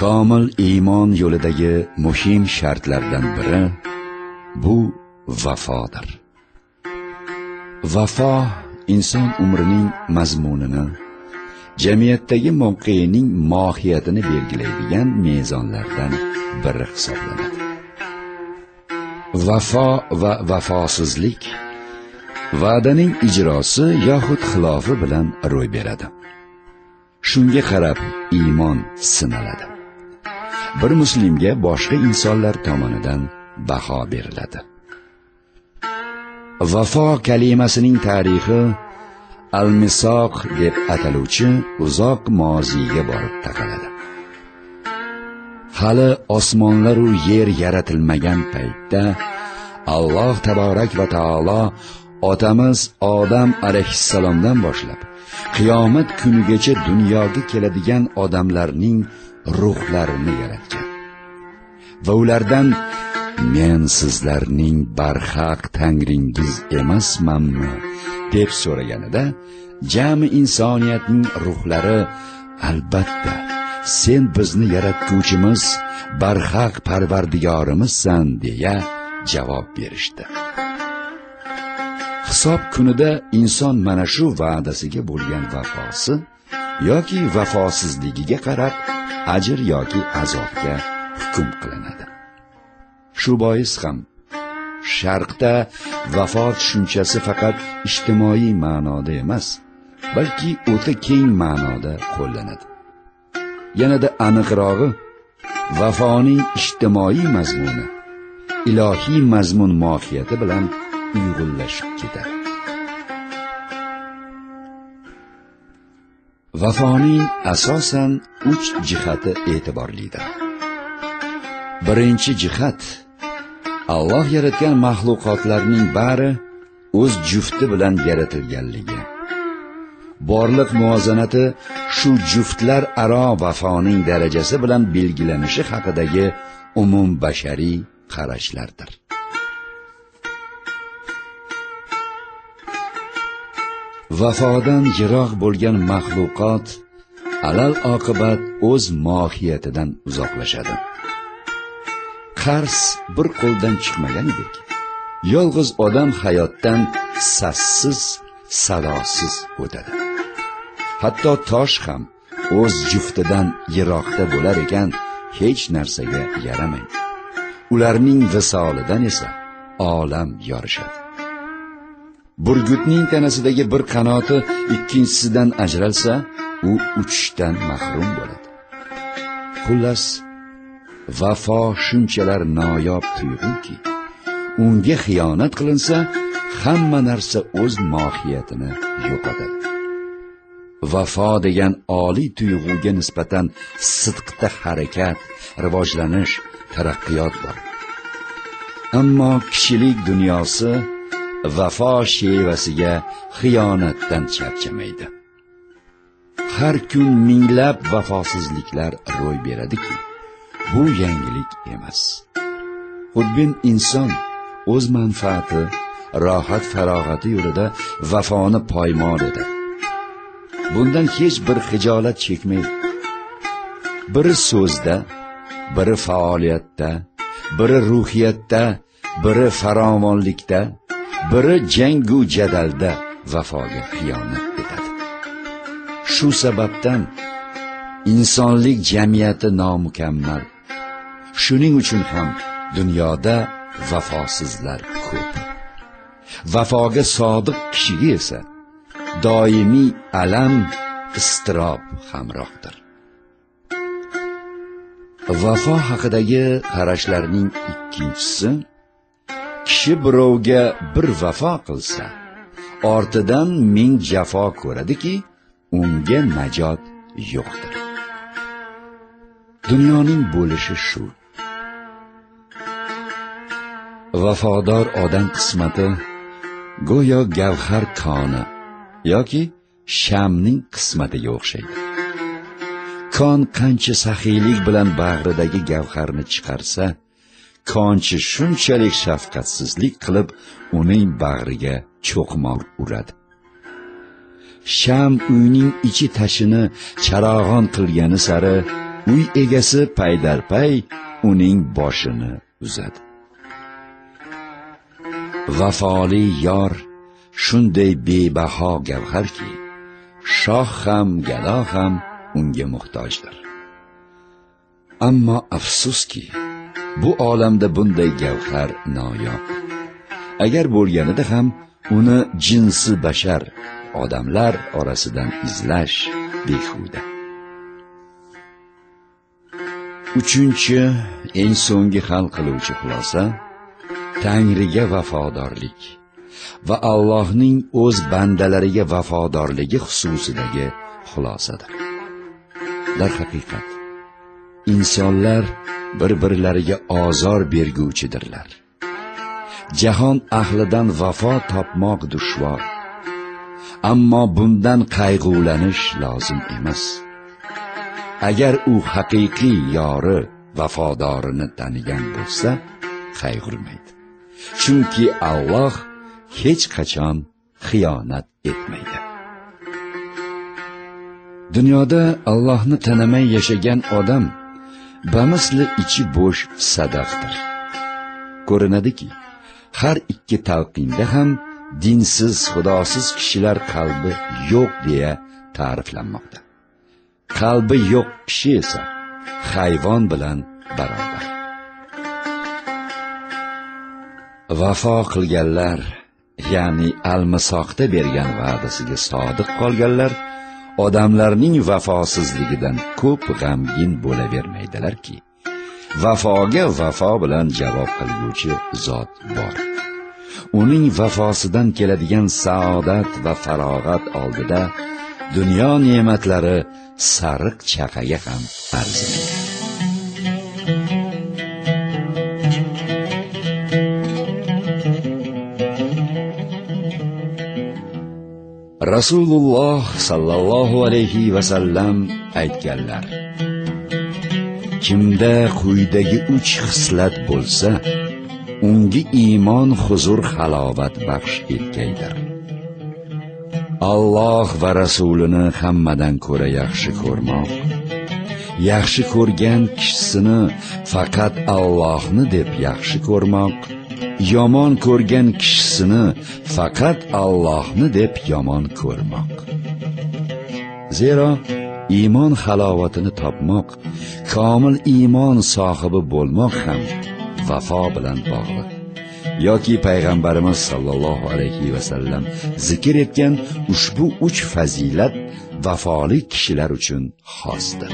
komil iymon yo'lidagi muhim shartlardan biri bu vafodir. Vafo inson umrining mazmunini jamiyatdagi mavqeining mohiyatini belgilaydigan mezonlardan biri hisoblanadi. Vafo va vafosizlik va'daning ijrosi yoxud xilofi bilan ro'y beradi. Shunga qarab iymon sinaladi. Bir muslimga boshqa insonlar tomonidan baho beriladi. Vafo kalimasining tarixi al misoq deb ataluvchi uzoq moziyga borib taqaladi. Hali osmonlaru yer yaratilmagan paytda alloh taborak va taolo otamiz odam alayhissalomdan boshlab qiyomat kunigacha dunyoga keladigan odamlarning ruhlarini yaratgan. Va ulardan men sizlarning barhaq tangringiz emasmanmi? deb so'raganida jami insoniyatning ruhlari albatta sen bizni yaratguvchimiz barhaq parvardigorimizsan deya javob berishdi. Hisob kunida inson mana shu va'dasiga bo'lgan vafosi yoki vafosizligiga qarab ajr yoki azobga hukm qilinadi. Shu bois ham sharqda vafot tushunchasi faqat ijtimoiy ma'noda emas balki o'ta keng ma'noda qo'llanadi. Yanada aniqrog'i vafoning ijtimoiy mazmuni ilohiy mazmun mohiyati bilan uyg'unlashib ketadi. Vafoning asosan uch jihati e'tiborlidir. Birinchi jihat alloh yaratgan maxluqotlarning bari o'z jufti bilan yaratilganligi. Borliq muvozanati shu juftlar aro vafoning darajasi bilan belgilanishi haqidagi umum bashariy qarashlardir. Vafodan yiroq bo'lgan maxluqot alal oqibat o'z mohiyatidan uzoqlashadi. Qars bir qo'ldan chiqmagandek yolg'iz odam hayotdan sassiz sadosiz o'tadi. Hatto tosh ham o'z juftidan yiroqda bo'lar ekan hech narsaga yaramaydi. Ularning visolidan esa olam yorishadi. Burgutning tanasidagi bir qanoti ikkinchisidan ajralsa u uchishdan mahrum bo'ladi. Xullas vafo shunchalar noyob tuyg'uki unga xiyonat qilinsa hamma narsa o'z mohiyatini yo'qotadi. Vafo degan oliy tuyg'uga nisbatan sidqda harakat rivojlanish taraqqiyot bor. Ammo kishilik dunyosi vafo shevasiga xiyonatdan charchamaydi. Har kun minglab vafosizliklar ro'y beradiki bu yangilik emas. Xudbin inson o'z manfaati rohat farog'ati yo'lida vafoni poymol edi. Bundan hech bir hijolat chekmaydi biri so'zda biri faoliyatda biri ruhiyatda biri farovonlikda biri jangu jadalda vafoga xiyonat etadi. Shu sababdan insonlik jamiyati nomukammal. Shuning uchun ham dunyoda vafosizlar ko'p. Vafoga sodiq kishiga esa doimiy alam iztirob hamrohdir. Vafo haqidagi qarashlarning ikkinchisi kishi birovga bir vafo qilsa ortidan ming jafo ko'radiki unga najot yo'qdir. Dunyoning bo'lishi shu. Vafodor odam qismati go'yo gavhar koni yoki shamning qismatiga o'xshaydi. Kon qancha saxiylik bilan bag'ridagi gavharni chiqarsa konchi shunchalik shafqatsizlik qilib uning bag'riga cho'qmoq uradi. Sham uyning ichi tashini charog'on qilgani sari uy egasi paydarpay uning boshini uzadi. Vafoli yor shunday bebaho gavharki shoh ham gado ham unga muhtojdir. Ammo afsuski bu olamda bunday gavhar noyob. Agar bo'lganida ham uni jinsi bashar odamlar orasidan izlash behuda. Uchinchi eng so'nggi hal qiluvchi xulosa tangriga vafodorlik va allohning o'z bandalariga vafodorligi xususidagi xulosadir. Darhaqiqat insonlar bir birlariga ozor berguvchidirlar. Jahon ahlidan vafo topmoq dushvor. Ammo bundan qayg'ulanish lozim emas. Agar u haqiqiy yori vafodorini tanigan bo'lsa qayg'urmaydi. Chunki alloh hech qachon xiyonat etmaydi. Dunyoda allohni tanamay yashagan odam bamisli ichi bo'sh sadaqdir. Ko'rinadiki har ikki talqinda ham dinsiz xudosiz kishilar qalbi yo'q deya ta'riflanmoqda. Qalbi yo'q kishi esa hayvon bilan barobar. Vafo qilganlar ya'ni almisoqda bergan va'dasiga sodiq qolganlar odamlarning vafosizligidan ko'p g'amgin bo'lavermaydilarki vafoga vafo bilan javob qilguvchi zot bor. Uning vafosidan keladigan saodat va farog'at oldida dunyo ne'matlari sariq chaqaga ham arzimaydi rasululloh sallallohu alayhi vasallam aytganlar kimda quyidagi uch xislat bo'lsa unga iymon huzur halovat baxsh etgaydir alloh va rasulini hammadan ko'ra yaxshi ko'rmoq yaxshi ko'rgan kishisini faqat allohni deb yaxshi ko'rmoq yomon ko'rgan kishisini faqat Allohni deb yomon ko'rmoq. Zero iymon halovatini topmoq komil iymon sohibi bo'lmoq ham vafo bilan bog'liq. Yoki payg'ambarimiz sollallohu alayhi vasallam zikr etgan ushbu uch fazilat vafoli kishilar uchun xosdir.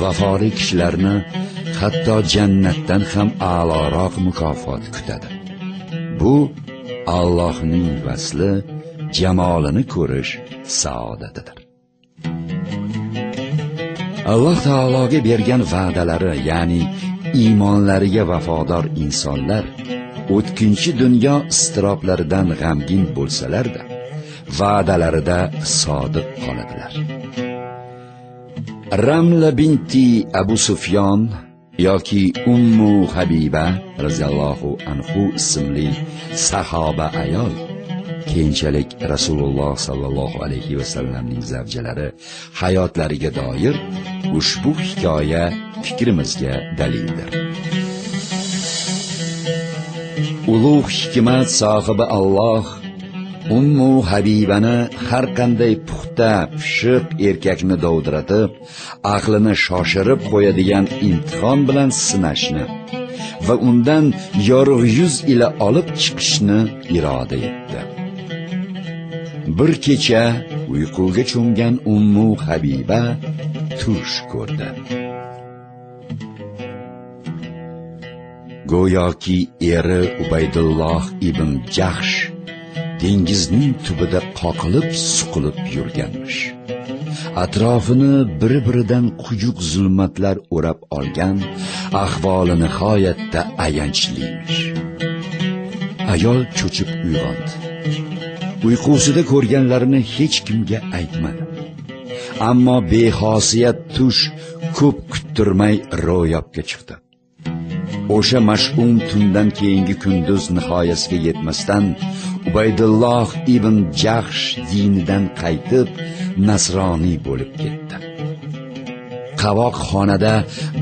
Vafoli kishilarni hatto jannatdan ham a'loroq mukofot kutadi. Bu Allohning vasli jamolini ko'rish saodatidir. Alloh taologa bergan va'dalari ya'ni iymonlariga vafodor insonlar o'tkinchi dunyo istiroblaridan g'amgin bo'lsalarda va'dalarida sodiq qoladilar. Ramla binti abu sufyon yoki ummu habiba roziyallohu anhu ismli sahoba ayol. Keyinchalik rasululloh sollallohu alayhi vasallamning zavjalari hayotlariga doir ushbu hikoya fikrimizga dalildir. Ulug' hikmat sohibi alloh ummu habibani har qanday puxta pishiq erkakni dovdiratib aqlini shoshirib qo'yadigan imtihon bilan sinashni va undan yorug' yuz ila olib chiqishni iroda etdi. Bir kecha uyquga cho'mgan ummu habiba tush ko'rdi. Go'yoki eri ubaydulloh ibn jahsh dengizning tubida qoqilib suqilib yurganmish. Atrofini bir biridan quyuq zulmatlar o'rab olgan ahvoli nihoyatda ayanchlimiş ayol cho'chib uyg'ondi. Uyqusida ko'rganlarini hech kimga aytmadi. Ammo bexosiyat tush ko'p kuttirmay ro'yobga chiqdi. O'sha mash'um tundan keyingi kunduz nihoyasiga yetmasdan ubaydulloh ibn jahsh dinidan qaytib nasroniy bo'lib ketdi. Qavoq xonada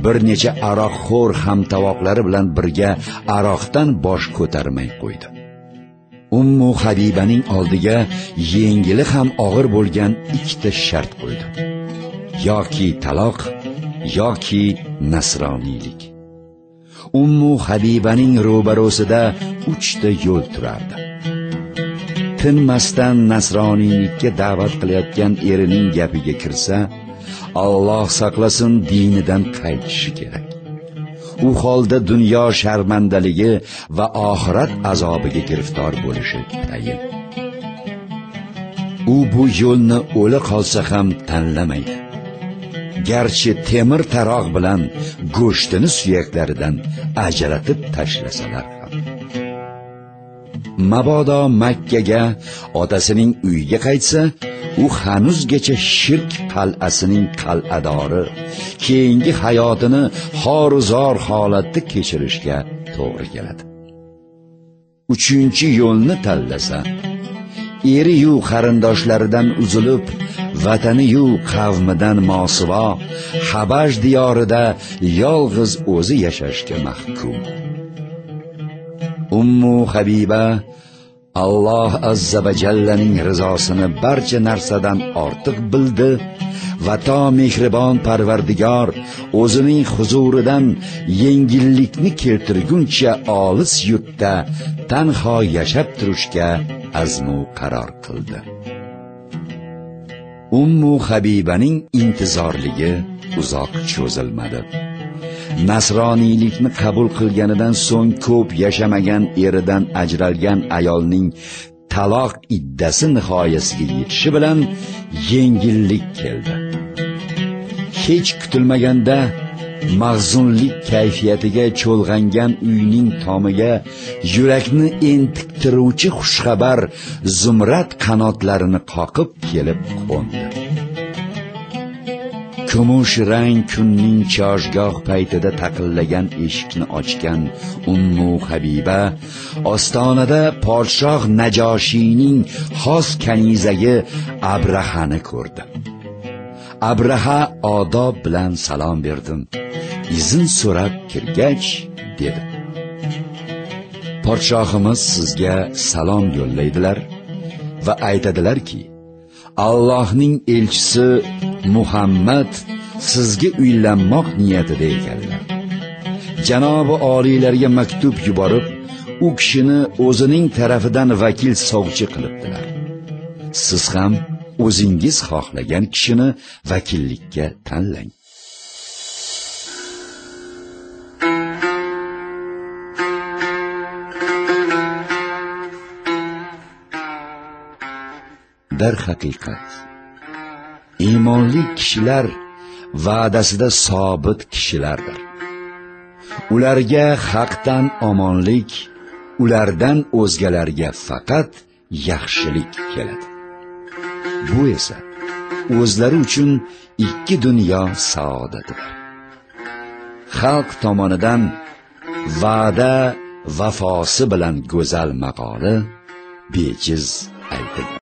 bir necha aroqxo'r hamtovoqlari bilan birga aroqdan bosh ko'tarmay qo'ydi. Ummu habibaning oldiga yengili ham og'ir bo'lgan ikkita shart qo'ydi. Yoki taloq yoki nasroniylik. Ummu habibaning ro'barosida uchta yo'l turardi. Tinmasdan nasroniylikka da'vat qilayotgan erining gapiga kirsa Alloh saqlasin dinidan qaytishi kerak. U holda dunyo sharmandaligi va oxirat azobiga giriftor bo'lishi tayin. U bu yo'lni o'li qolsa ham tanlamaydi. Garchi temir taroq bilan go'shtini suyaklaridan ajratib tashlasalar. Mabodo makkaga otasining uyiga qaytsa u hanuzgacha shirk qal'asining qal'adori keyingi hayotini horuzor holatda kechirishga to'g'ri keladi. Uchinchi yo'lni tanlasa eriyu qarindoshlaridan uzilib vataniyu qavmidan mosuvo habash diyorida yolg'iz o'zi yashashga mahkum. Ummu habiba alloh azza va jallaning rizosini barcha narsadan ortiq bildi va to mehribon parvardigor o'zining huzuridan yengillikni keltirguncha olis yurtda tanho yashab turishga azmu qaror qildi. Ummu habibaning intizorligi uzoq cho'zilmadi. Nasroniylikni qabul qilganidan so'ng ko'p yashamagan eridan ajralgan ayolning taloq iddasi nihoyasiga yetishi bilan yengillik keldi. Hech kutilmaganda mag'zunlik kayfiyatiga cho'lg'angan uyning tomiga yurakni entiktiruvchi xushxabar zumrad qanotlarini qoqib kelib qo'ndi. Kumush rang kunning choshgoh paytida taqillagan eshikni ochgan ummu habiba ostonada podshoh najoshiyning xos kanizagi abrahani ko'rdi. Abraha odob bilan salom berdim. Izn so'rab kirgach dedi. Podshohimiz sizga salom yo'llaydilar va aytadilarki allohning elchisi muhammad sizga uylanmoq niyatida ekanlar. Janobi oliylarga maktub yuborib u kishini o'zining tarafidan vakil sovchi qilibdilar. Siz ham o'zingiz xohlagan kishini vakillikka tanlang. Darhaqiqat iymonli kishilar va'dasida sobit kishilardir. Ularga haqdan omonlik ulardan o'zgalarga faqat yaxshilik keladi. Bu esa o'zlari uchun ikki dunyo saodatidir. Xalq tomonidan va'da vafosi bilan go'zal maqoli bejiz aytildi.